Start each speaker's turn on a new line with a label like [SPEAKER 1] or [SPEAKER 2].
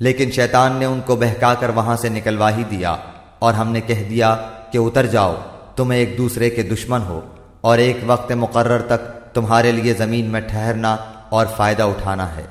[SPEAKER 1] لیکن شیطان نے ان کو بہکا کر وہاں سے نکلوا ہی دیا اور ہم نے کہہ دیا کہ اتر جاؤ، تم ایک دوسرے کے دشمن ہو اور ایک وقت مقرر تک تمہارے لیے زمین میں ٹھہرنا اور فائدہ اٹھانا ہے۔